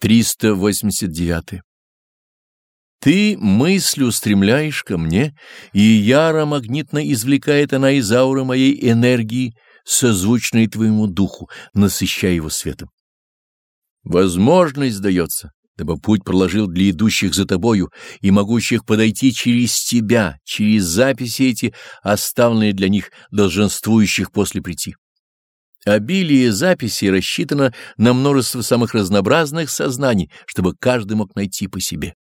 389. Ты мысль устремляешь ко мне, и яро магнитно извлекает она из ауры моей энергии, созвучной твоему духу, насыщая его светом. Возможность дается, дабы путь проложил для идущих за тобою и могущих подойти через тебя, через записи эти, оставленные для них долженствующих после прийти. Обилие записей рассчитано на множество самых разнообразных сознаний, чтобы каждый мог найти по себе.